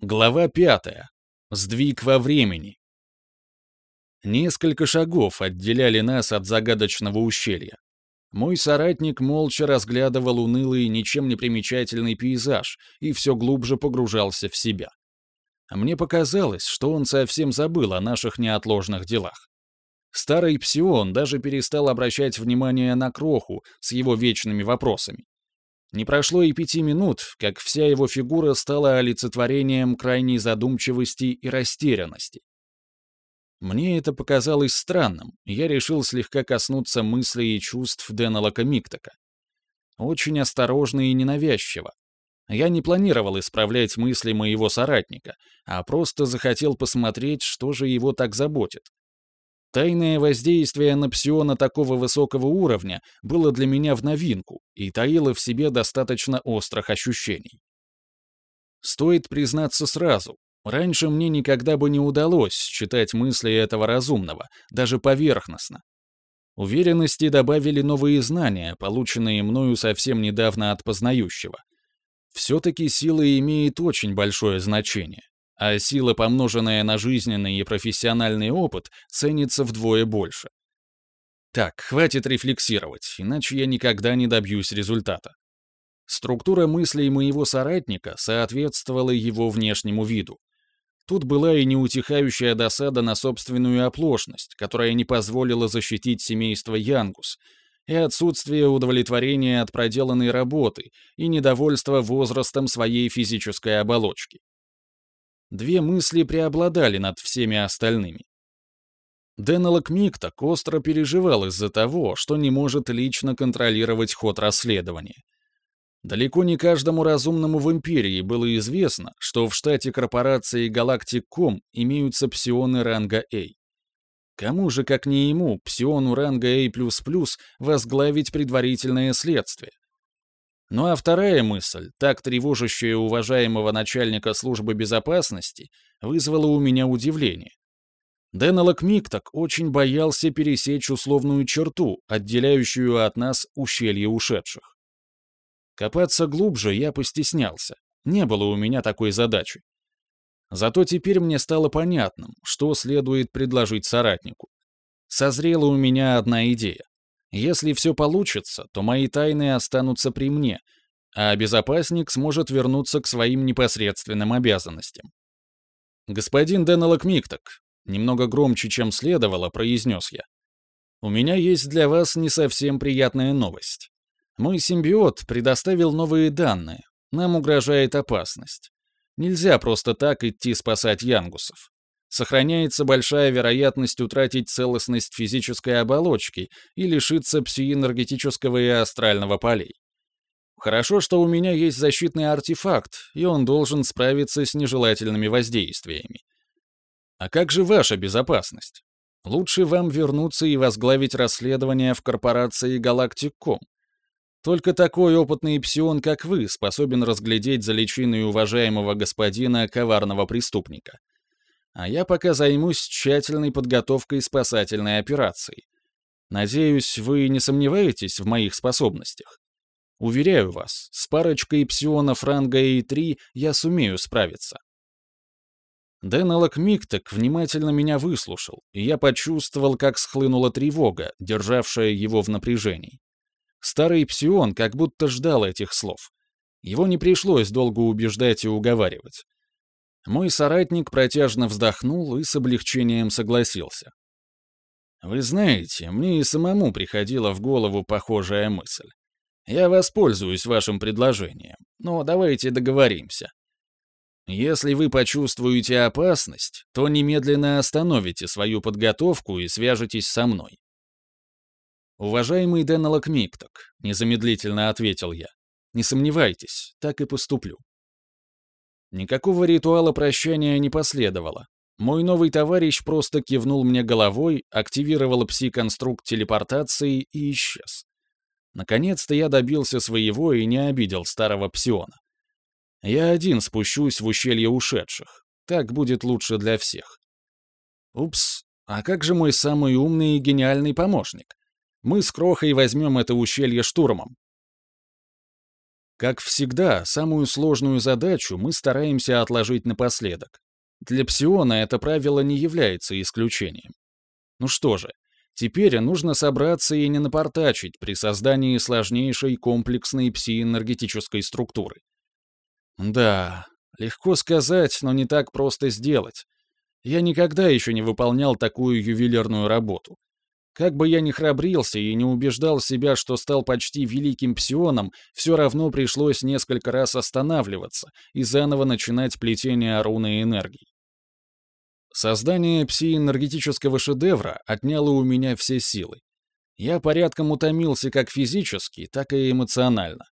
Глава пятая. Сдвиг во времени. Несколько шагов отделяли нас от загадочного ущелья. Мой соратник молча разглядывал унылый, ничем не примечательный пейзаж и все глубже погружался в себя. Мне показалось, что он совсем забыл о наших неотложных делах. Старый псион даже перестал обращать внимание на кроху с его вечными вопросами. Не прошло и пяти минут, как вся его фигура стала олицетворением крайней задумчивости и растерянности. Мне это показалось странным, я решил слегка коснуться мыслей и чувств Дэна Лакомиктака. Очень осторожно и ненавязчиво. Я не планировал исправлять мысли моего соратника, а просто захотел посмотреть, что же его так заботит. Тайное воздействие на псиона такого высокого уровня было для меня в новинку и таило в себе достаточно острых ощущений. Стоит признаться сразу, раньше мне никогда бы не удалось читать мысли этого разумного, даже поверхностно. Уверенности добавили новые знания, полученные мною совсем недавно от познающего. Все-таки сила имеет очень большое значение а сила, помноженная на жизненный и профессиональный опыт, ценится вдвое больше. Так, хватит рефлексировать, иначе я никогда не добьюсь результата. Структура мыслей моего соратника соответствовала его внешнему виду. Тут была и неутихающая досада на собственную оплошность, которая не позволила защитить семейство Янгус, и отсутствие удовлетворения от проделанной работы и недовольство возрастом своей физической оболочки. Две мысли преобладали над всеми остальными. Деннелок Микток остро переживал из-за того, что не может лично контролировать ход расследования. Далеко не каждому разумному в Империи было известно, что в штате корпорации Galactic.com имеются псионы ранга A. Кому же, как не ему, псиону ранга A++, возглавить предварительное следствие? Ну а вторая мысль, так тревожащая уважаемого начальника службы безопасности, вызвала у меня удивление. Деннелок Микток очень боялся пересечь условную черту, отделяющую от нас ущелье ушедших. Копаться глубже я постеснялся. Не было у меня такой задачи. Зато теперь мне стало понятным, что следует предложить соратнику. Созрела у меня одна идея. Если все получится, то мои тайны останутся при мне, а безопасник сможет вернуться к своим непосредственным обязанностям. «Господин Деннелок Микток», — немного громче, чем следовало, произнес я. «У меня есть для вас не совсем приятная новость. Мой симбиот предоставил новые данные. Нам угрожает опасность. Нельзя просто так идти спасать янгусов сохраняется большая вероятность утратить целостность физической оболочки и лишиться псиэнергетического и астрального полей. Хорошо, что у меня есть защитный артефакт, и он должен справиться с нежелательными воздействиями. А как же ваша безопасность? Лучше вам вернуться и возглавить расследование в корпорации Galactic.com. Только такой опытный псион, как вы, способен разглядеть за личиной уважаемого господина коварного преступника а я пока займусь тщательной подготовкой спасательной операции. Надеюсь, вы не сомневаетесь в моих способностях. Уверяю вас, с парочкой псионов ранга И3 я сумею справиться. Деннелок Миктек внимательно меня выслушал, и я почувствовал, как схлынула тревога, державшая его в напряжении. Старый псион как будто ждал этих слов. Его не пришлось долго убеждать и уговаривать. Мой соратник протяжно вздохнул и с облегчением согласился. «Вы знаете, мне и самому приходила в голову похожая мысль. Я воспользуюсь вашим предложением, но давайте договоримся. Если вы почувствуете опасность, то немедленно остановите свою подготовку и свяжетесь со мной. «Уважаемый Деннелок Микток», — незамедлительно ответил я, — «не сомневайтесь, так и поступлю». Никакого ритуала прощания не последовало. Мой новый товарищ просто кивнул мне головой, активировал пси-конструкт телепортации и исчез. Наконец-то я добился своего и не обидел старого псиона. Я один спущусь в ущелье ушедших. Так будет лучше для всех. Упс, а как же мой самый умный и гениальный помощник? Мы с Крохой возьмем это ущелье штурмом. Как всегда, самую сложную задачу мы стараемся отложить напоследок. Для псиона это правило не является исключением. Ну что же, теперь нужно собраться и не напортачить при создании сложнейшей комплексной псиэнергетической структуры. Да, легко сказать, но не так просто сделать. Я никогда еще не выполнял такую ювелирную работу. Как бы я ни храбрился и не убеждал себя, что стал почти великим псионом, все равно пришлось несколько раз останавливаться и заново начинать плетение руны энергии. Создание псиэнергетического шедевра отняло у меня все силы. Я порядком утомился как физически, так и эмоционально.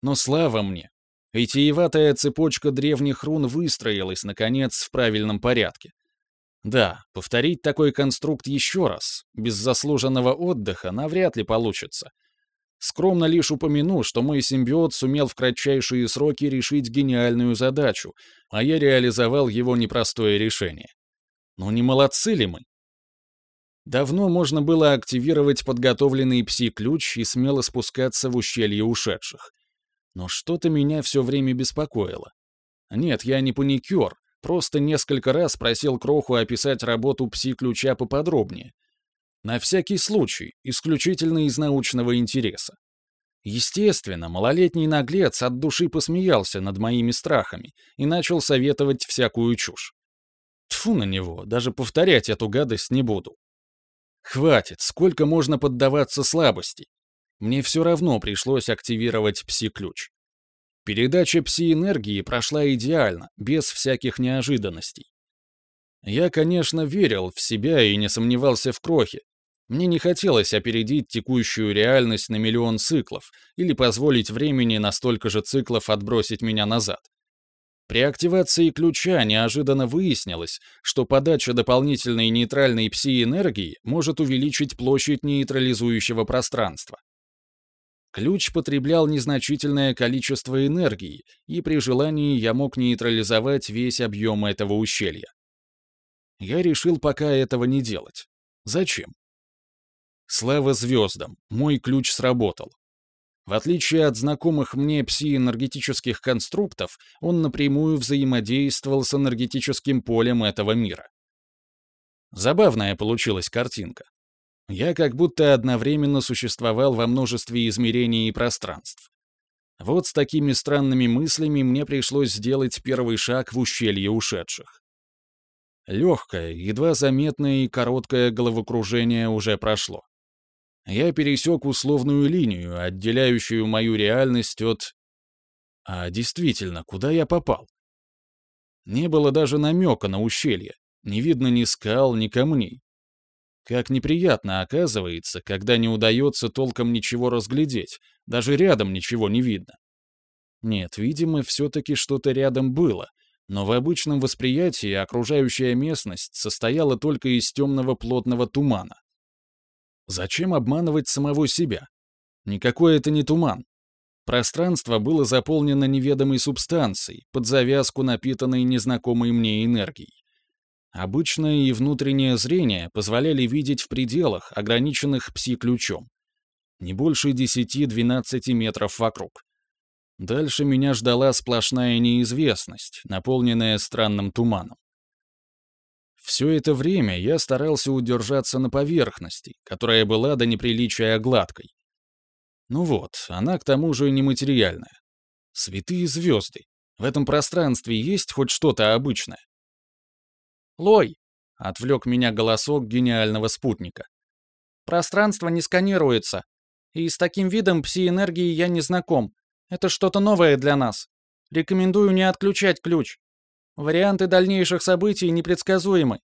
Но слава мне! Витиеватая цепочка древних рун выстроилась, наконец, в правильном порядке. Да, повторить такой конструкт еще раз, без заслуженного отдыха, навряд ли получится. Скромно лишь упомяну, что мой симбиот сумел в кратчайшие сроки решить гениальную задачу, а я реализовал его непростое решение. Но не молодцы ли мы? Давно можно было активировать подготовленный пси-ключ и смело спускаться в ущелье ушедших. Но что-то меня все время беспокоило. Нет, я не паникер, Просто несколько раз просил Кроху описать работу пси-ключа поподробнее. На всякий случай, исключительно из научного интереса. Естественно, малолетний наглец от души посмеялся над моими страхами и начал советовать всякую чушь. Тфу на него, даже повторять эту гадость не буду. Хватит, сколько можно поддаваться слабости. Мне все равно пришлось активировать пси-ключ. Передача пси-энергии прошла идеально, без всяких неожиданностей. Я, конечно, верил в себя и не сомневался в крохе. Мне не хотелось опередить текущую реальность на миллион циклов или позволить времени на столько же циклов отбросить меня назад. При активации ключа неожиданно выяснилось, что подача дополнительной нейтральной пси-энергии может увеличить площадь нейтрализующего пространства. Ключ потреблял незначительное количество энергии, и при желании я мог нейтрализовать весь объем этого ущелья. Я решил пока этого не делать. Зачем? Слава звездам, мой ключ сработал. В отличие от знакомых мне пси-энергетических конструктов, он напрямую взаимодействовал с энергетическим полем этого мира. Забавная получилась картинка. Я как будто одновременно существовал во множестве измерений и пространств. Вот с такими странными мыслями мне пришлось сделать первый шаг в ущелье ушедших. Легкое, едва заметное и короткое головокружение уже прошло. Я пересек условную линию, отделяющую мою реальность от... А действительно, куда я попал? Не было даже намека на ущелье. Не видно ни скал, ни камней. Как неприятно оказывается, когда не удается толком ничего разглядеть, даже рядом ничего не видно. Нет, видимо, все-таки что-то рядом было, но в обычном восприятии окружающая местность состояла только из темного плотного тумана. Зачем обманывать самого себя? Никакой это не туман. Пространство было заполнено неведомой субстанцией, под завязку напитанной незнакомой мне энергией. Обычное и внутреннее зрение позволяли видеть в пределах, ограниченных пси-ключом. Не больше 10-12 метров вокруг. Дальше меня ждала сплошная неизвестность, наполненная странным туманом. Все это время я старался удержаться на поверхности, которая была до неприличия гладкой. Ну вот, она к тому же нематериальная. Святые звезды. В этом пространстве есть хоть что-то обычное? «Лой!» — отвлек меня голосок гениального спутника. «Пространство не сканируется, и с таким видом пси-энергии я не знаком. Это что-то новое для нас. Рекомендую не отключать ключ. Варианты дальнейших событий непредсказуемы».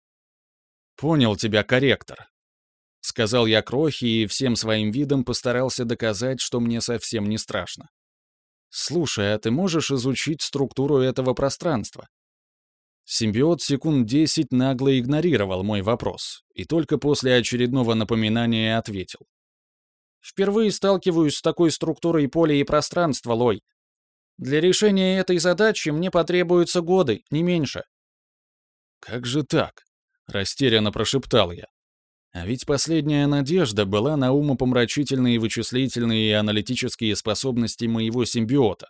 «Понял тебя, корректор», — сказал я Крохи и всем своим видом постарался доказать, что мне совсем не страшно. «Слушай, а ты можешь изучить структуру этого пространства? Симбиот секунд десять нагло игнорировал мой вопрос и только после очередного напоминания ответил. «Впервые сталкиваюсь с такой структурой поля и пространства, Лой. Для решения этой задачи мне потребуются годы, не меньше». «Как же так?» — растерянно прошептал я. А ведь последняя надежда была на умопомрачительные вычислительные и аналитические способности моего симбиота.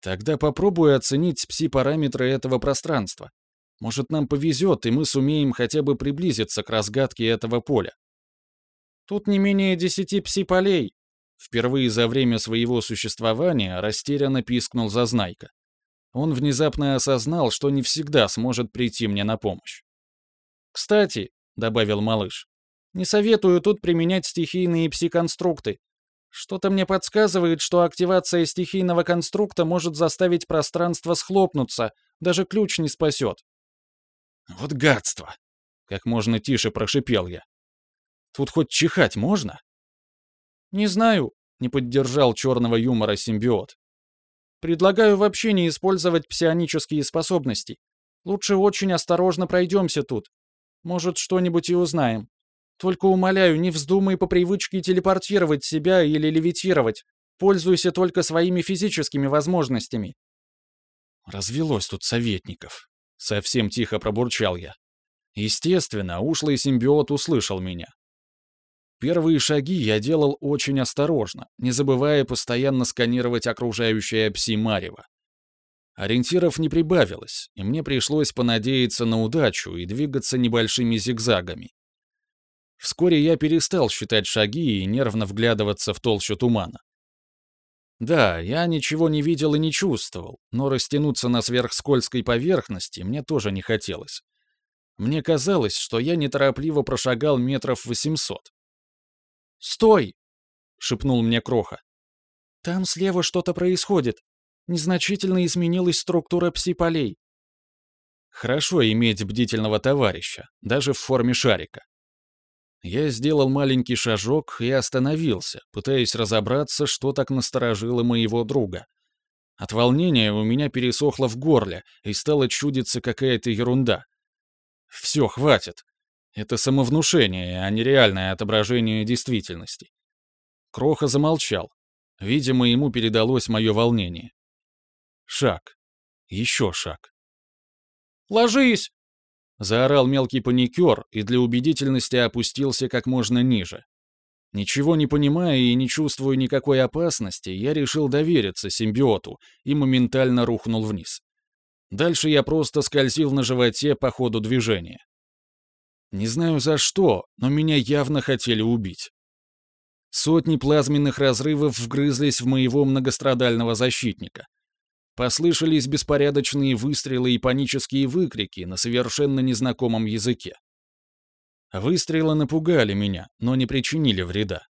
Тогда попробую оценить пси-параметры этого пространства. Может, нам повезет, и мы сумеем хотя бы приблизиться к разгадке этого поля. Тут не менее десяти пси-полей. Впервые за время своего существования растерянно пискнул Зазнайка. Он внезапно осознал, что не всегда сможет прийти мне на помощь. «Кстати», — добавил малыш, — «не советую тут применять стихийные пси-конструкты. Что-то мне подсказывает, что активация стихийного конструкта может заставить пространство схлопнуться, даже ключ не спасет. Вот гадство! Как можно тише прошипел я. Тут хоть чихать можно? Не знаю, не поддержал черного юмора симбиот. Предлагаю вообще не использовать псионические способности. Лучше очень осторожно пройдемся тут. Может, что-нибудь и узнаем. Только умоляю, не вздумай по привычке телепортировать себя или левитировать. Пользуйся только своими физическими возможностями. Развелось тут советников. Совсем тихо пробурчал я. Естественно, ушлый симбиот услышал меня. Первые шаги я делал очень осторожно, не забывая постоянно сканировать окружающее пси-марево. Ориентиров не прибавилось, и мне пришлось понадеяться на удачу и двигаться небольшими зигзагами. Вскоре я перестал считать шаги и нервно вглядываться в толщу тумана. Да, я ничего не видел и не чувствовал, но растянуться на сверхскользкой поверхности мне тоже не хотелось. Мне казалось, что я неторопливо прошагал метров 800. «Стой!» — шепнул мне Кроха. «Там слева что-то происходит. Незначительно изменилась структура пси-полей». Хорошо иметь бдительного товарища, даже в форме шарика. Я сделал маленький шажок и остановился, пытаясь разобраться, что так насторожило моего друга. От волнения у меня пересохло в горле и стало чудиться какая-то ерунда. Все, хватит. Это самовнушение, а не реальное отображение действительности. Кроха замолчал. Видимо, ему передалось мое волнение. Шаг. Еще шаг. «Ложись!» Заорал мелкий паникер и для убедительности опустился как можно ниже. Ничего не понимая и не чувствуя никакой опасности, я решил довериться симбиоту и моментально рухнул вниз. Дальше я просто скользил на животе по ходу движения. Не знаю за что, но меня явно хотели убить. Сотни плазменных разрывов вгрызлись в моего многострадального защитника. Послышались беспорядочные выстрелы и панические выкрики на совершенно незнакомом языке. Выстрелы напугали меня, но не причинили вреда.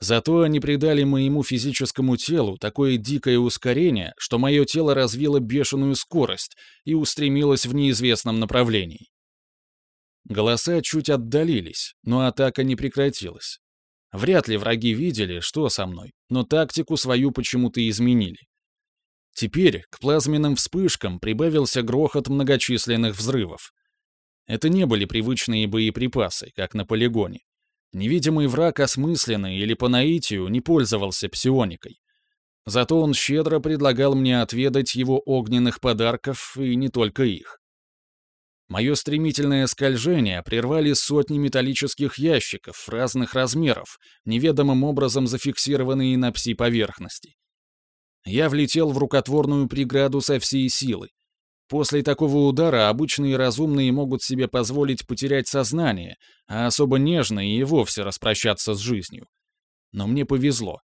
Зато они придали моему физическому телу такое дикое ускорение, что мое тело развило бешеную скорость и устремилось в неизвестном направлении. Голоса чуть отдалились, но атака не прекратилась. Вряд ли враги видели, что со мной, но тактику свою почему-то изменили. Теперь к плазменным вспышкам прибавился грохот многочисленных взрывов. Это не были привычные боеприпасы, как на полигоне. Невидимый враг осмысленно или по наитию не пользовался псионикой. Зато он щедро предлагал мне отведать его огненных подарков, и не только их. Мое стремительное скольжение прервали сотни металлических ящиков разных размеров, неведомым образом зафиксированные на пси-поверхности. Я влетел в рукотворную преграду со всей силы. После такого удара обычные разумные могут себе позволить потерять сознание, а особо нежные и вовсе распрощаться с жизнью. Но мне повезло.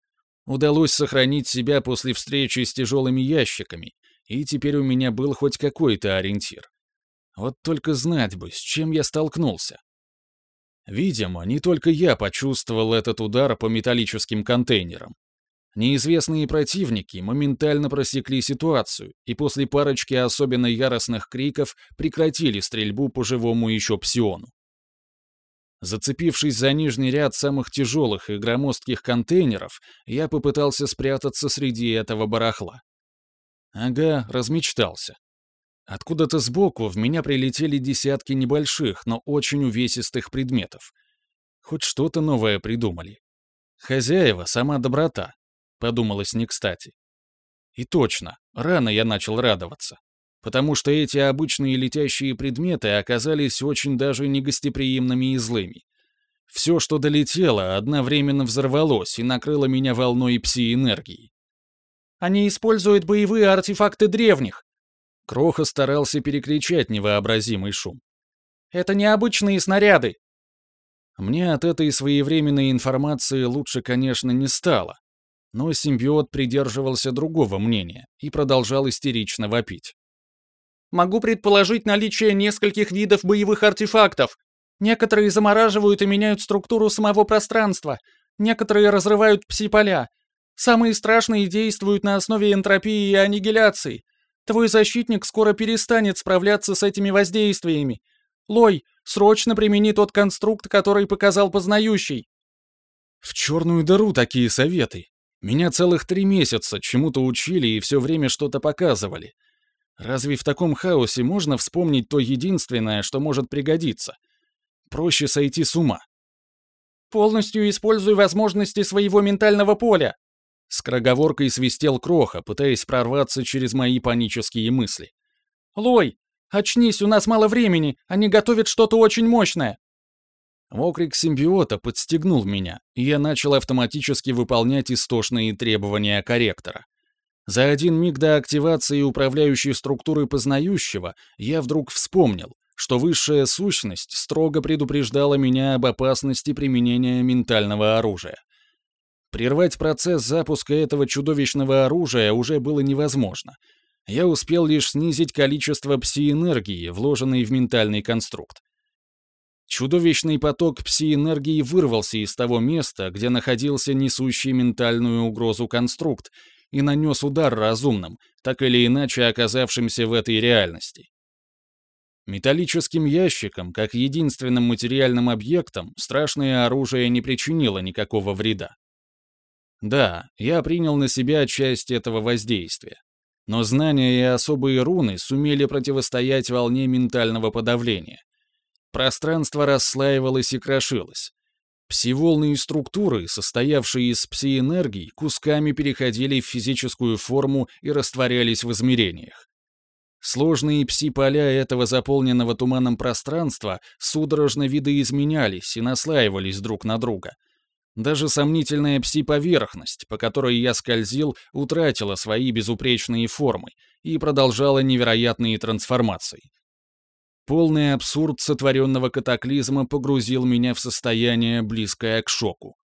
Удалось сохранить себя после встречи с тяжелыми ящиками, и теперь у меня был хоть какой-то ориентир. Вот только знать бы, с чем я столкнулся. Видимо, не только я почувствовал этот удар по металлическим контейнерам. Неизвестные противники моментально просекли ситуацию и после парочки особенно яростных криков прекратили стрельбу по живому еще псиону. Зацепившись за нижний ряд самых тяжелых и громоздких контейнеров, я попытался спрятаться среди этого барахла. Ага, размечтался. Откуда-то сбоку в меня прилетели десятки небольших, но очень увесистых предметов. Хоть что-то новое придумали. Хозяева — сама доброта, Подумалось не кстати. И точно, рано я начал радоваться. потому что эти обычные летящие предметы оказались очень даже негостеприимными и злыми. Все, что долетело, одновременно взорвалось и накрыло меня волной пси-энергии. «Они используют боевые артефакты древних!» Кроха старался перекричать невообразимый шум. «Это необычные снаряды!» Мне от этой своевременной информации лучше, конечно, не стало, но симбиот придерживался другого мнения и продолжал истерично вопить. Могу предположить наличие нескольких видов боевых артефактов. Некоторые замораживают и меняют структуру самого пространства, некоторые разрывают пси-поля. Самые страшные действуют на основе энтропии и аннигиляции. Твой защитник скоро перестанет справляться с этими воздействиями. Лой, срочно примени тот конструкт, который показал познающий. В черную дыру такие советы. Меня целых три месяца чему-то учили и все время что-то показывали. Разве в таком хаосе можно вспомнить то единственное, что может пригодиться? Проще сойти с ума. «Полностью используй возможности своего ментального поля!» Скороговоркой свистел Кроха, пытаясь прорваться через мои панические мысли. «Лой, очнись, у нас мало времени, они готовят что-то очень мощное!» Окрик симбиота подстегнул меня, и я начал автоматически выполнять истошные требования корректора. За один миг до активации управляющей структуры познающего я вдруг вспомнил, что высшая сущность строго предупреждала меня об опасности применения ментального оружия. Прервать процесс запуска этого чудовищного оружия уже было невозможно. Я успел лишь снизить количество пси-энергии, вложенной в ментальный конструкт. Чудовищный поток пси-энергии вырвался из того места, где находился несущий ментальную угрозу конструкт, и нанес удар разумным, так или иначе оказавшимся в этой реальности. Металлическим ящиком, как единственным материальным объектом, страшное оружие не причинило никакого вреда. Да, я принял на себя часть этого воздействия. Но знания и особые руны сумели противостоять волне ментального подавления. Пространство расслаивалось и крошилось. Пси-волны структуры, состоявшие из пси-энергий, кусками переходили в физическую форму и растворялись в измерениях. Сложные пси-поля этого заполненного туманом пространства судорожно видоизменялись и наслаивались друг на друга. Даже сомнительная пси-поверхность, по которой я скользил, утратила свои безупречные формы и продолжала невероятные трансформации. Полный абсурд сотворенного катаклизма погрузил меня в состояние, близкое к шоку.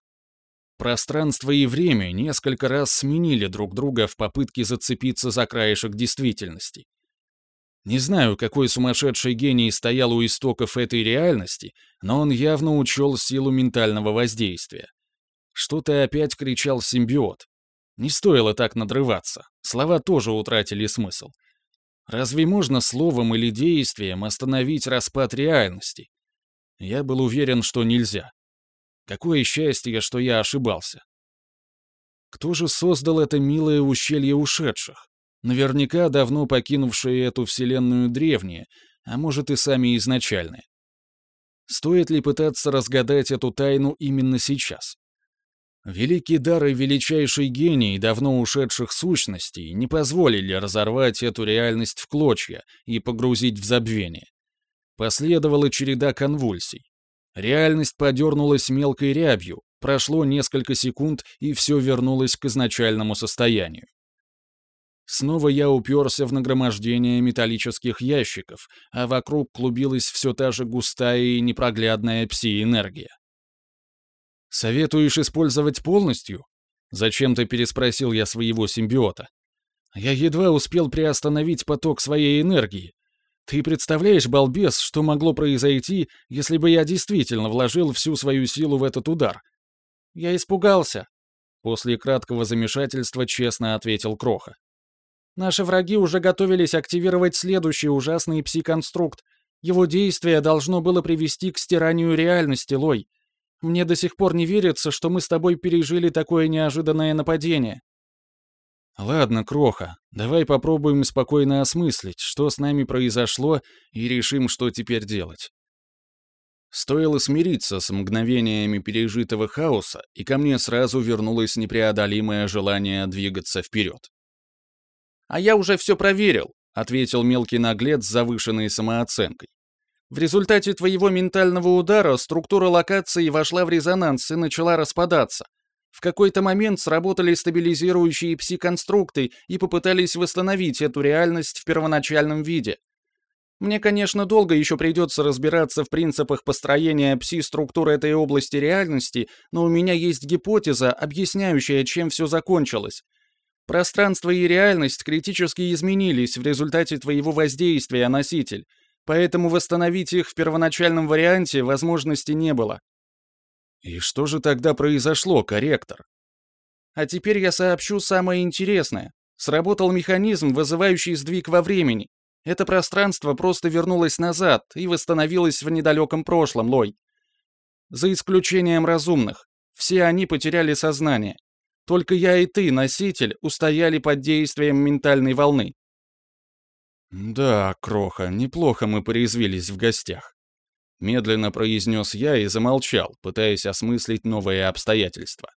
Пространство и время несколько раз сменили друг друга в попытке зацепиться за краешек действительности. Не знаю, какой сумасшедший гений стоял у истоков этой реальности, но он явно учел силу ментального воздействия. Что-то опять кричал симбиот. Не стоило так надрываться, слова тоже утратили смысл. Разве можно словом или действием остановить распад реальности? Я был уверен, что нельзя. Какое счастье, что я ошибался. Кто же создал это милое ущелье ушедших? Наверняка давно покинувшие эту вселенную древние, а может и сами изначальные. Стоит ли пытаться разгадать эту тайну именно сейчас? Великий дар и величайший гений давно ушедших сущностей не позволили разорвать эту реальность в клочья и погрузить в забвение. Последовала череда конвульсий. Реальность подернулась мелкой рябью, прошло несколько секунд, и все вернулось к изначальному состоянию. Снова я уперся в нагромождение металлических ящиков, а вокруг клубилась все та же густая и непроглядная пси-энергия. «Советуешь использовать полностью?» Зачем-то переспросил я своего симбиота. Я едва успел приостановить поток своей энергии. Ты представляешь, балбес, что могло произойти, если бы я действительно вложил всю свою силу в этот удар? Я испугался. После краткого замешательства честно ответил Кроха. Наши враги уже готовились активировать следующий ужасный пси-конструкт. Его действие должно было привести к стиранию реальности, Лой. Мне до сих пор не верится, что мы с тобой пережили такое неожиданное нападение. Ладно, Кроха, давай попробуем спокойно осмыслить, что с нами произошло, и решим, что теперь делать. Стоило смириться с мгновениями пережитого хаоса, и ко мне сразу вернулось непреодолимое желание двигаться вперед. «А я уже все проверил», ответил мелкий наглец с завышенной самооценкой. В результате твоего ментального удара структура локации вошла в резонанс и начала распадаться. В какой-то момент сработали стабилизирующие пси-конструкты и попытались восстановить эту реальность в первоначальном виде. Мне, конечно, долго еще придется разбираться в принципах построения пси-структуры этой области реальности, но у меня есть гипотеза, объясняющая, чем все закончилось. Пространство и реальность критически изменились в результате твоего воздействия, носитель, поэтому восстановить их в первоначальном варианте возможности не было. И что же тогда произошло, корректор? А теперь я сообщу самое интересное. Сработал механизм, вызывающий сдвиг во времени. Это пространство просто вернулось назад и восстановилось в недалеком прошлом, Лой. За исключением разумных. Все они потеряли сознание. Только я и ты, носитель, устояли под действием ментальной волны. «Да, Кроха, неплохо мы порезвились в гостях», — медленно произнес я и замолчал, пытаясь осмыслить новые обстоятельства.